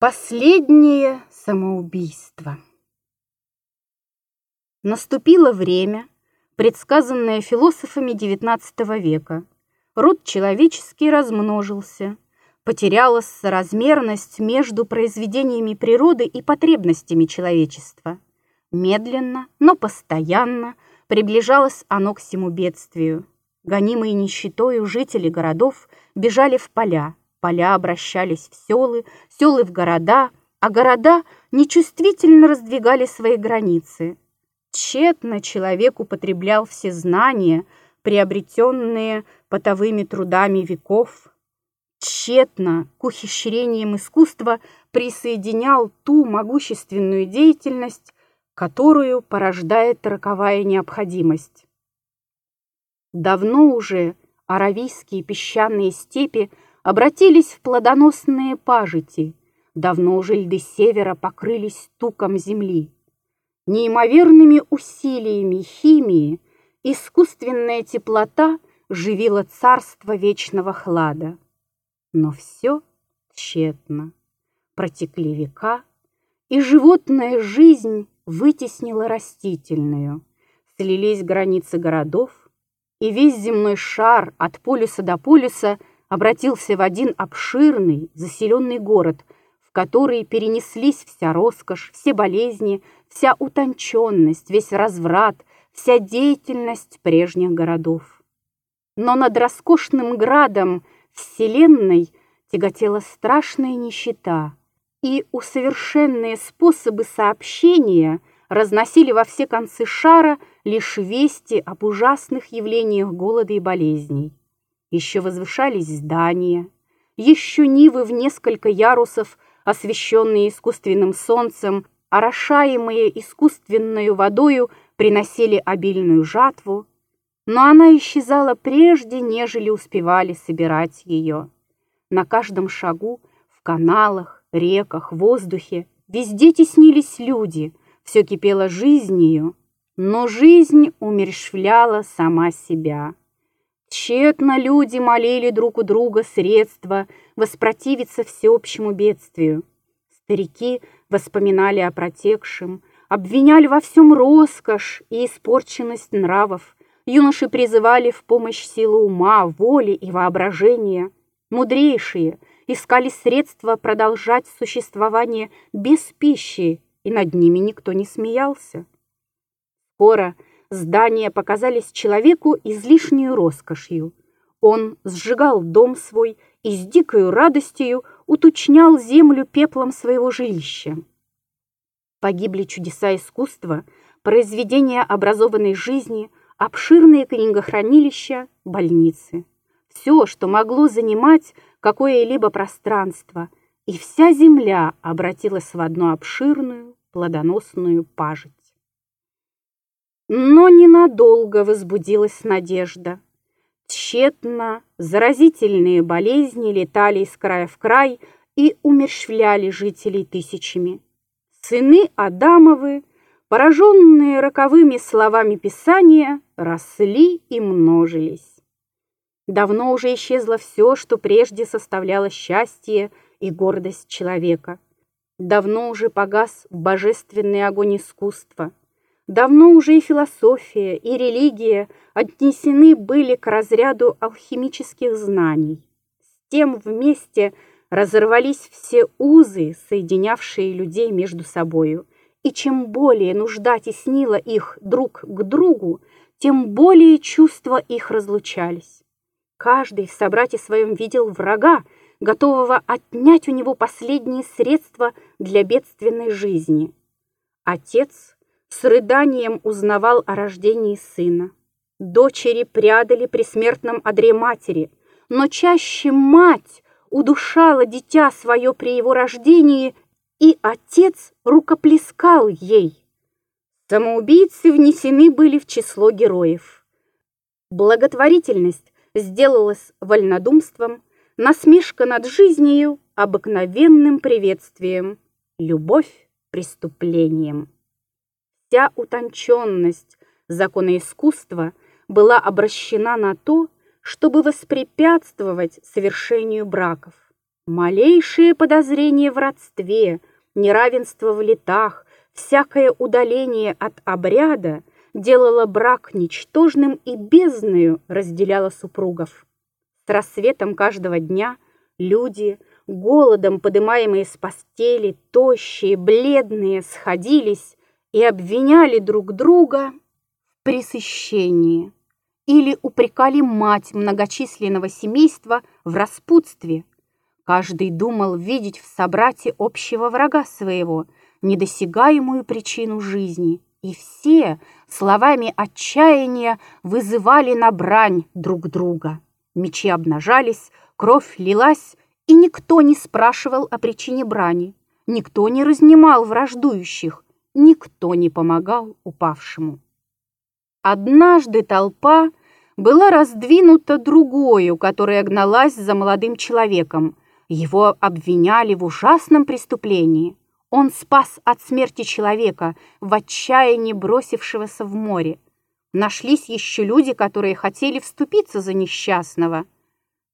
Последнее самоубийство. Наступило время, предсказанное философами XIX века. Род человеческий размножился, потерялась соразмерность между произведениями природы и потребностями человечества. Медленно, но постоянно приближалось оно к всему бедствию. Гонимые нищетою жители городов бежали в поля, Поля обращались в селы, селы в города, а города нечувствительно раздвигали свои границы. Тщетно человек употреблял все знания, приобретенные потовыми трудами веков. Тщетно к ухищрениям искусства присоединял ту могущественную деятельность, которую порождает роковая необходимость. Давно уже аравийские песчаные степи – обратились в плодоносные пажити. Давно уже льды севера покрылись туком земли. Неимоверными усилиями химии искусственная теплота живила царство вечного хлада. Но все тщетно. Протекли века, и животная жизнь вытеснила растительную. Слились границы городов, и весь земной шар от полюса до полюса обратился в один обширный, заселенный город, в который перенеслись вся роскошь, все болезни, вся утонченность, весь разврат, вся деятельность прежних городов. Но над роскошным градом Вселенной тяготела страшная нищета, и усовершенные способы сообщения разносили во все концы шара лишь вести об ужасных явлениях голода и болезней. Еще возвышались здания, еще нивы в несколько ярусов, освещенные искусственным солнцем, орошаемые искусственной водою, приносили обильную жатву, но она исчезала прежде, нежели успевали собирать ее. На каждом шагу, в каналах, реках, воздухе, везде теснились люди, все кипело жизнью, но жизнь умерщвляла сама себя. Тщетно люди молили друг у друга средства воспротивиться всеобщему бедствию. Старики воспоминали о протекшем, обвиняли во всем роскошь и испорченность нравов. Юноши призывали в помощь силы ума, воли и воображения. Мудрейшие искали средства продолжать существование без пищи, и над ними никто не смеялся. Скоро здания показались человеку излишнюю роскошью. Он сжигал дом свой и с дикою радостью уточнял землю пеплом своего жилища. Погибли чудеса искусства, произведения образованной жизни, обширные книгохранилища, больницы. Все, что могло занимать какое-либо пространство, и вся земля обратилась в одну обширную, плодоносную пажить. Но ненадолго возбудилась надежда. Тщетно заразительные болезни летали из края в край и умерщвляли жителей тысячами. Сыны Адамовы, пораженные роковыми словами Писания, росли и множились. Давно уже исчезло все, что прежде составляло счастье и гордость человека. Давно уже погас божественный огонь искусства – Давно уже и философия, и религия отнесены были к разряду алхимических знаний. С тем вместе разорвались все узы, соединявшие людей между собою. И чем более нужда теснила их друг к другу, тем более чувства их разлучались. Каждый в собрате своем видел врага, готового отнять у него последние средства для бедственной жизни. Отец с рыданием узнавал о рождении сына. Дочери прядали при смертном одре матери, но чаще мать удушала дитя свое при его рождении, и отец рукоплескал ей. Самоубийцы внесены были в число героев. Благотворительность сделалась вольнодумством, насмешка над жизнью – обыкновенным приветствием, любовь – преступлением вся утонченность закона искусства была обращена на то, чтобы воспрепятствовать совершению браков. Малейшее подозрение в родстве, неравенство в летах, всякое удаление от обряда делало брак ничтожным и бездною разделяло супругов. С рассветом каждого дня люди, голодом подымаемые с постели, тощие, бледные, сходились и обвиняли друг друга в пресыщении или упрекали мать многочисленного семейства в распутстве. Каждый думал видеть в собрате общего врага своего, недосягаемую причину жизни, и все словами отчаяния вызывали на брань друг друга. Мечи обнажались, кровь лилась, и никто не спрашивал о причине брани, никто не разнимал враждующих, никто не помогал упавшему. Однажды толпа была раздвинута другою, которая гналась за молодым человеком. Его обвиняли в ужасном преступлении. Он спас от смерти человека, в отчаянии бросившегося в море. Нашлись еще люди, которые хотели вступиться за несчастного.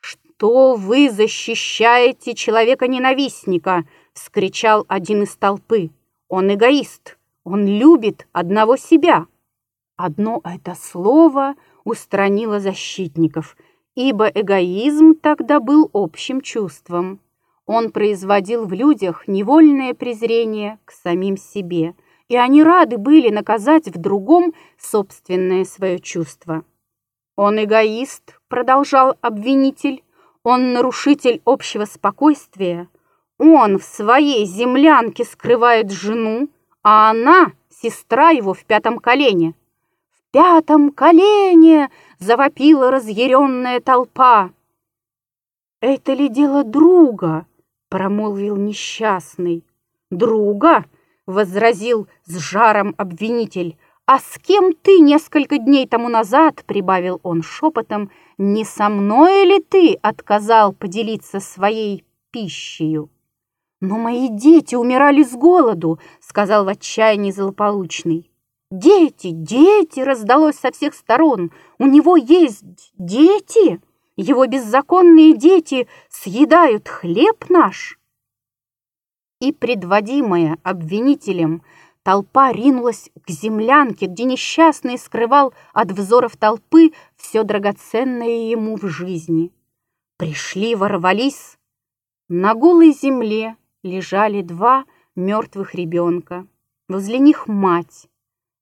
«Что вы защищаете человека-ненавистника?» — вскричал один из толпы. «Он эгоист, он любит одного себя». Одно это слово устранило защитников, ибо эгоизм тогда был общим чувством. Он производил в людях невольное презрение к самим себе, и они рады были наказать в другом собственное свое чувство. «Он эгоист», — продолжал обвинитель, «он нарушитель общего спокойствия, он в своей землянке скрывает жену, а она — сестра его в пятом колене пятом колене!» — завопила разъяренная толпа. «Это ли дело друга?» — промолвил несчастный. «Друга?» — возразил с жаром обвинитель. «А с кем ты несколько дней тому назад?» — прибавил он шепотом. «Не со мной ли ты отказал поделиться своей пищей?» «Но мои дети умирали с голоду», — сказал в отчаянии злополучный. «Дети, дети!» раздалось со всех сторон. «У него есть дети! Его беззаконные дети съедают хлеб наш!» И, предводимая обвинителем, толпа ринулась к землянке, где несчастный скрывал от взоров толпы все драгоценное ему в жизни. Пришли, ворвались. На голой земле лежали два мертвых ребенка. Возле них мать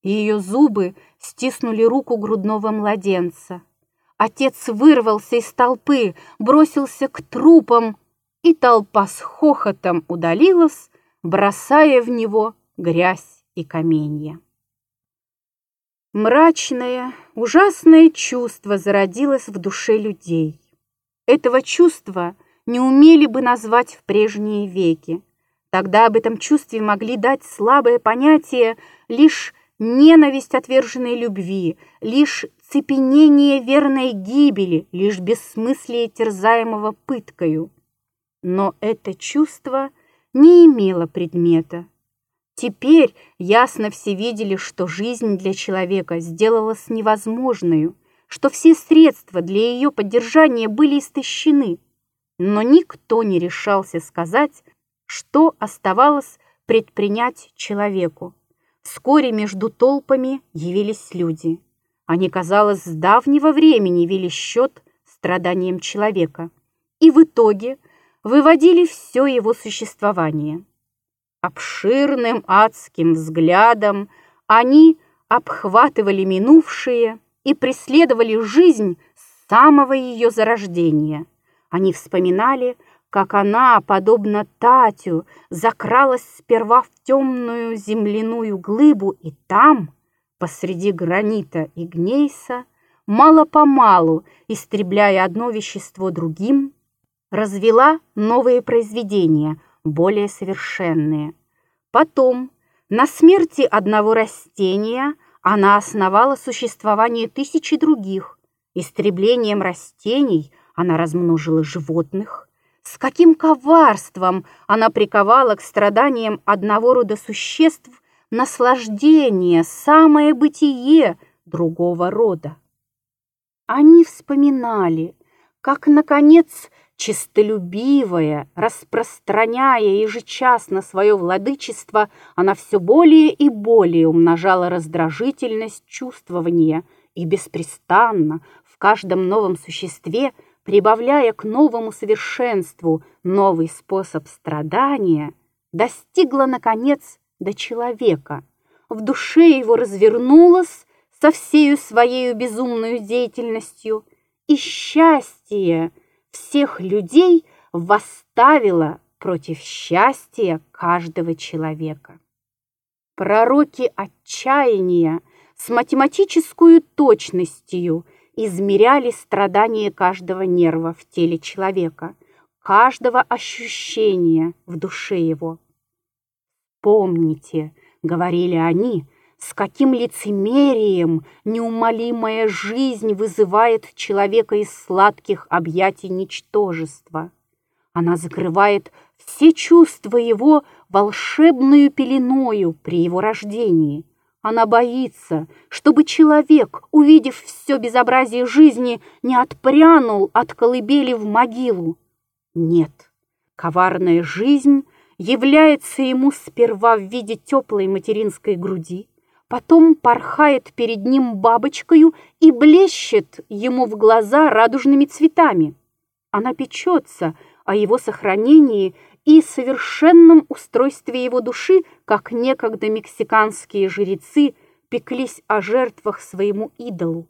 ее зубы стиснули руку грудного младенца. Отец вырвался из толпы, бросился к трупам, и толпа с хохотом удалилась, бросая в него грязь и каменья. Мрачное, ужасное чувство зародилось в душе людей. Этого чувства не умели бы назвать в прежние веки. Тогда об этом чувстве могли дать слабое понятие лишь ненависть отверженной любви, лишь цепенение верной гибели, лишь бессмыслие терзаемого пыткою. Но это чувство не имело предмета. Теперь ясно все видели, что жизнь для человека сделалась невозможной, что все средства для ее поддержания были истощены. Но никто не решался сказать, что оставалось предпринять человеку. Вскоре между толпами явились люди. Они, казалось, с давнего времени вели счет страданиям человека и в итоге выводили все его существование. Обширным адским взглядом они обхватывали минувшее и преследовали жизнь с самого ее зарождения. Они вспоминали как она, подобно Татю, закралась сперва в темную земляную глыбу, и там, посреди гранита и гнейса, мало-помалу, истребляя одно вещество другим, развела новые произведения, более совершенные. Потом, на смерти одного растения, она основала существование тысячи других. Истреблением растений она размножила животных, с каким коварством она приковала к страданиям одного рода существ наслаждение, самое бытие другого рода. Они вспоминали, как, наконец, Чистолюбивая, распространяя ежечасно свое владычество, она все более и более умножала раздражительность чувствования и беспрестанно в каждом новом существе, прибавляя к новому совершенству новый способ страдания, достигла, наконец, до человека. В душе его развернулась со всею своей безумной деятельностью, и счастье – всех людей восставила против счастья каждого человека. Пророки отчаяния с математической точностью измеряли страдания каждого нерва в теле человека, каждого ощущения в душе его. «Помните», — говорили они, с каким лицемерием неумолимая жизнь вызывает человека из сладких объятий ничтожества. Она закрывает все чувства его волшебную пеленою при его рождении. Она боится, чтобы человек, увидев все безобразие жизни, не отпрянул от колыбели в могилу. Нет, коварная жизнь является ему сперва в виде теплой материнской груди, потом порхает перед ним бабочкою и блещет ему в глаза радужными цветами. Она печется о его сохранении и совершенном устройстве его души, как некогда мексиканские жрецы пеклись о жертвах своему идолу.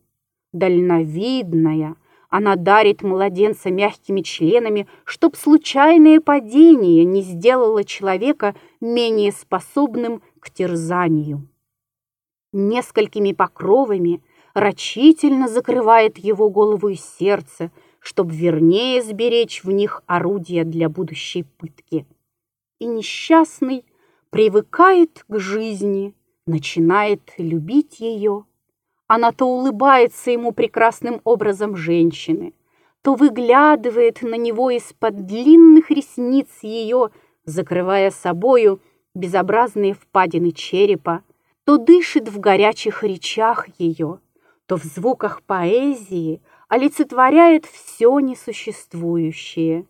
Дальновидная, она дарит младенца мягкими членами, чтоб случайное падение не сделало человека менее способным к терзанию несколькими покровами рачительно закрывает его голову и сердце, чтобы вернее сберечь в них орудия для будущей пытки. И несчастный привыкает к жизни, начинает любить ее. Она то улыбается ему прекрасным образом женщины, то выглядывает на него из-под длинных ресниц ее, закрывая собою безобразные впадины черепа, то дышит в горячих речах ее, то в звуках поэзии олицетворяет все несуществующее,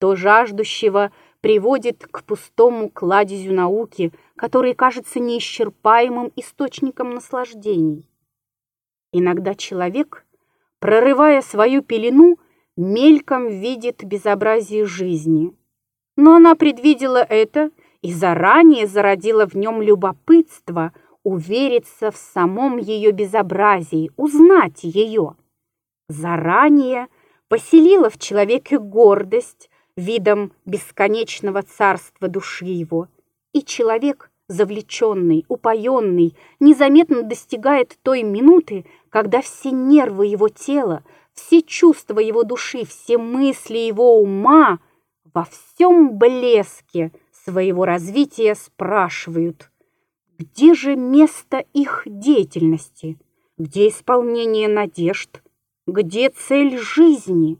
то жаждущего приводит к пустому кладезю науки, который кажется неисчерпаемым источником наслаждений. Иногда человек, прорывая свою пелену, мельком видит безобразие жизни. Но она предвидела это и заранее зародила в нем любопытство увериться в самом ее безобразии, узнать ее. Заранее поселила в человеке гордость видом бесконечного царства души его, и человек, завлеченный, упоенный, незаметно достигает той минуты, когда все нервы его тела, все чувства его души, все мысли его ума во всем блеске своего развития спрашивают, где же место их деятельности, где исполнение надежд, где цель жизни?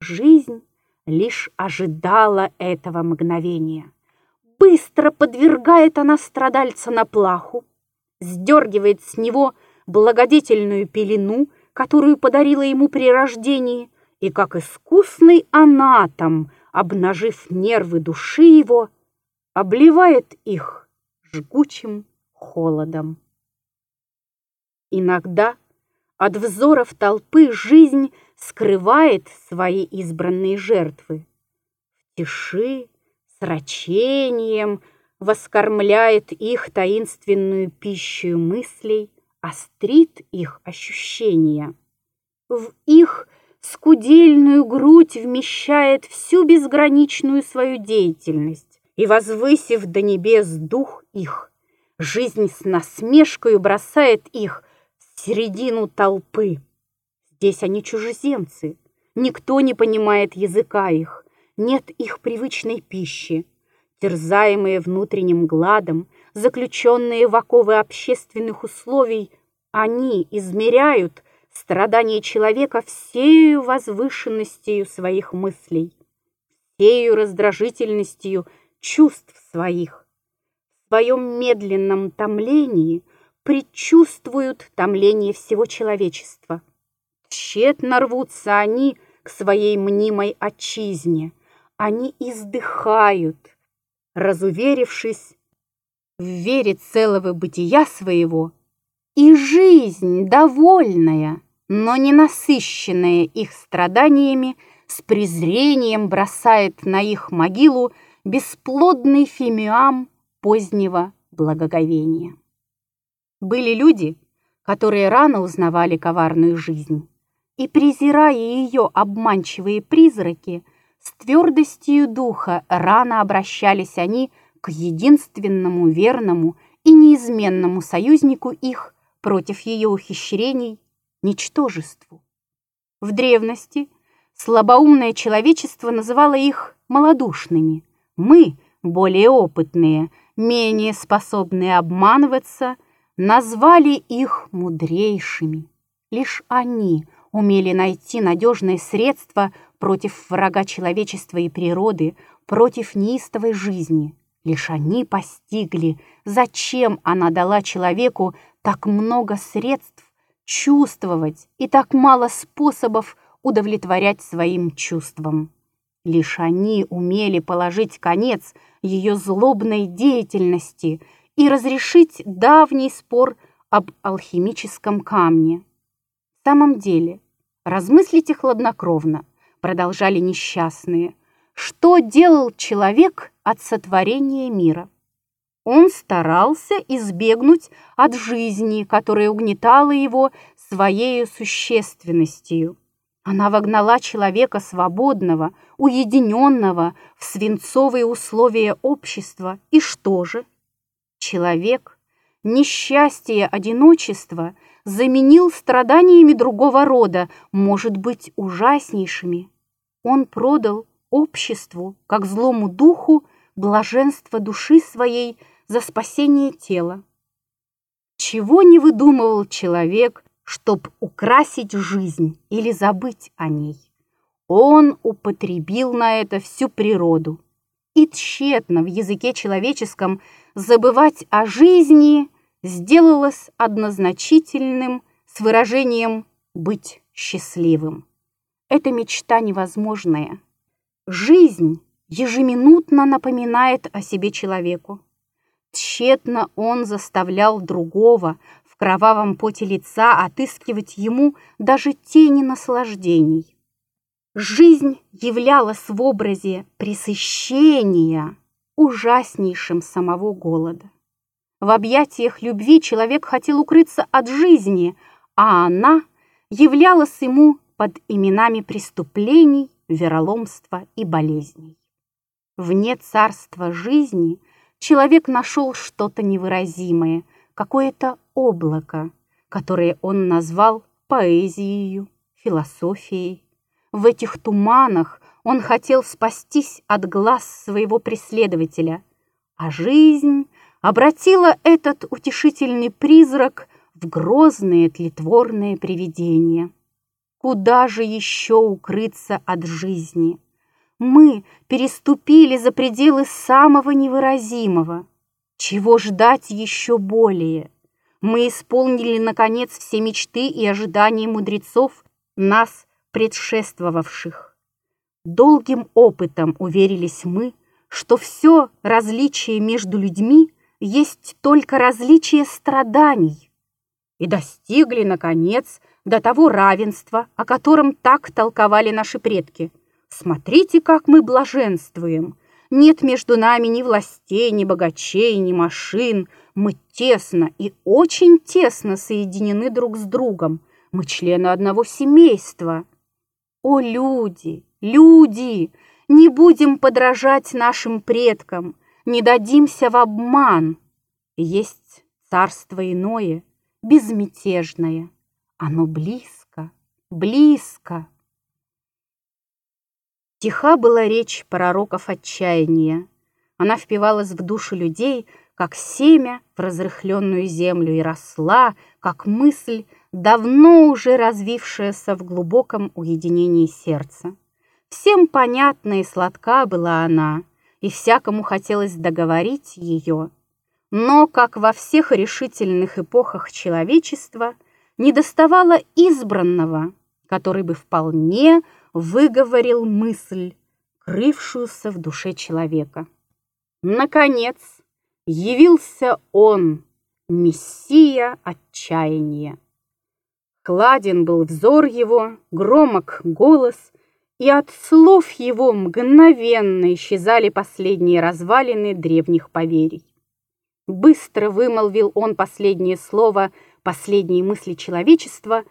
Жизнь лишь ожидала этого мгновения. Быстро подвергает она страдальца на плаху, сдергивает с него благодетельную пелену, которую подарила ему при рождении, и как искусный анатом обнажив нервы души его, обливает их жгучим холодом. Иногда от взоров толпы жизнь скрывает свои избранные жертвы. Тиши, с рачением воскормляет их таинственную пищу мыслей, острит их ощущения. В их скудельную грудь вмещает всю безграничную свою деятельность, и, возвысив до небес дух их, жизнь с насмешкой бросает их середину толпы. Здесь они чужеземцы, никто не понимает языка их, нет их привычной пищи. Терзаемые внутренним гладом, заключенные в оковы общественных условий, они измеряют страдание человека всею возвышенностью своих мыслей, всею раздражительностью чувств своих. В своем медленном томлении предчувствуют томление всего человечества. Тщетно рвутся они к своей мнимой отчизне. Они издыхают, разуверившись в вере целого бытия своего, и жизнь довольная, но не насыщенная их страданиями, с презрением бросает на их могилу бесплодный фимиам позднего благоговения. Были люди, которые рано узнавали коварную жизнь, и, презирая ее обманчивые призраки, с твердостью духа рано обращались они к единственному верному и неизменному союзнику их против ее ухищрений – ничтожеству. В древности слабоумное человечество называло их малодушными. Мы, более опытные, менее способные обманываться, назвали их мудрейшими. Лишь они умели найти надежные средства против врага человечества и природы, против неистовой жизни. Лишь они постигли, зачем она дала человеку так много средств чувствовать и так мало способов удовлетворять своим чувствам. Лишь они умели положить конец ее злобной деятельности и разрешить давний спор об алхимическом камне. В самом деле, размыслите хладнокровно, продолжали несчастные, что делал человек от сотворения мира? Он старался избегнуть от жизни, которая угнетала его своей существенностью. Она вогнала человека свободного, уединенного в свинцовые условия общества. И что же? Человек, несчастье одиночества заменил страданиями другого рода, может быть, ужаснейшими. Он продал обществу, как злому духу, блаженство души своей за спасение тела. Чего не выдумывал человек, чтоб украсить жизнь или забыть о ней. Он употребил на это всю природу. И тщетно в языке человеческом забывать о жизни сделалось однозначительным с выражением «быть счастливым». Это мечта невозможная. Жизнь ежеминутно напоминает о себе человеку. Тщетно он заставлял другого в кровавом поте лица отыскивать ему даже тени наслаждений. Жизнь являлась в образе пресыщения ужаснейшим самого голода. В объятиях любви человек хотел укрыться от жизни, а она являлась ему под именами преступлений, вероломства и болезней. Вне царства жизни человек нашел что-то невыразимое, какое-то облако, которое он назвал поэзией, философией. В этих туманах он хотел спастись от глаз своего преследователя, а жизнь обратила этот утешительный призрак в грозное тлетворное привидение. Куда же еще укрыться от жизни? Мы переступили за пределы самого невыразимого. Чего ждать еще более? Мы исполнили, наконец, все мечты и ожидания мудрецов, нас предшествовавших. Долгим опытом уверились мы, что все различие между людьми есть только различие страданий, и достигли, наконец, до того равенства, о котором так толковали наши предки – Смотрите, как мы блаженствуем. Нет между нами ни властей, ни богачей, ни машин. Мы тесно и очень тесно соединены друг с другом. Мы члены одного семейства. О, люди, люди, не будем подражать нашим предкам, не дадимся в обман. Есть царство иное, безмятежное. Оно близко, близко. Тиха была речь пророков отчаяния. Она впивалась в души людей, как семя в разрыхленную землю, и росла, как мысль, давно уже развившаяся в глубоком уединении сердца. Всем понятна и сладка была она, и всякому хотелось договорить ее. Но, как во всех решительных эпохах человечества, недоставало избранного, который бы вполне выговорил мысль, крывшуюся в душе человека. Наконец явился он, мессия отчаяния. Кладен был взор его, громок голос, и от слов его мгновенно исчезали последние развалины древних поверий. Быстро вымолвил он последнее слово, последние мысли человечества,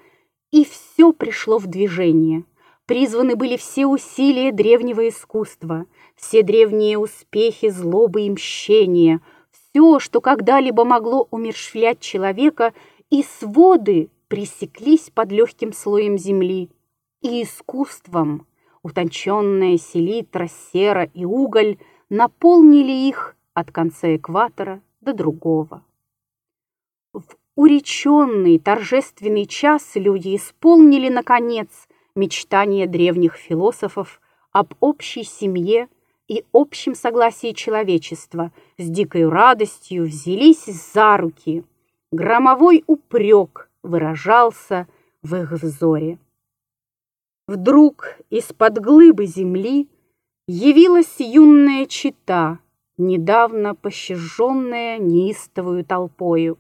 и все пришло в движение. Призваны были все усилия древнего искусства, все древние успехи злобы и мщения, все, что когда-либо могло умершвлять человека, и своды пресеклись под легким слоем земли, и искусством, утонченная селитра, сера и уголь наполнили их от конца экватора до другого. В уреченный торжественный час люди исполнили, наконец, мечтания древних философов об общей семье и общем согласии человечества, с дикой радостью взялись за руки. Громовой упрек выражался в их взоре. Вдруг из-под глыбы земли явилась юная чита, недавно пощаженная неистовую толпою.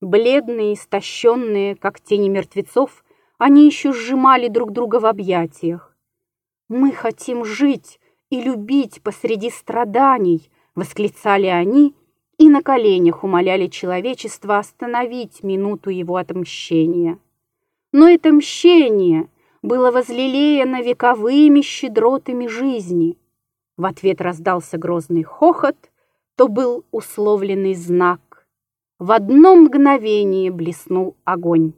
Бледные, истощенные, как тени мертвецов, они еще сжимали друг друга в объятиях. «Мы хотим жить и любить посреди страданий», — восклицали они и на коленях умоляли человечество остановить минуту его отмщения. Но это мщение было возлелеяно вековыми щедротами жизни. В ответ раздался грозный хохот, то был условленный знак. В одно мгновение блеснул огонь.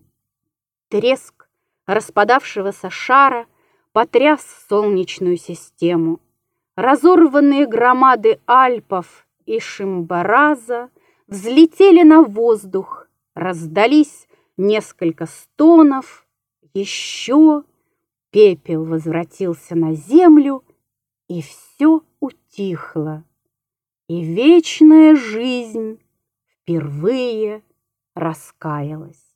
Треск распадавшегося шара потряс солнечную систему. Разорванные громады Альпов и Шимбараза взлетели на воздух, раздались несколько стонов, еще пепел возвратился на землю, и все утихло, и вечная жизнь впервые раскаялась.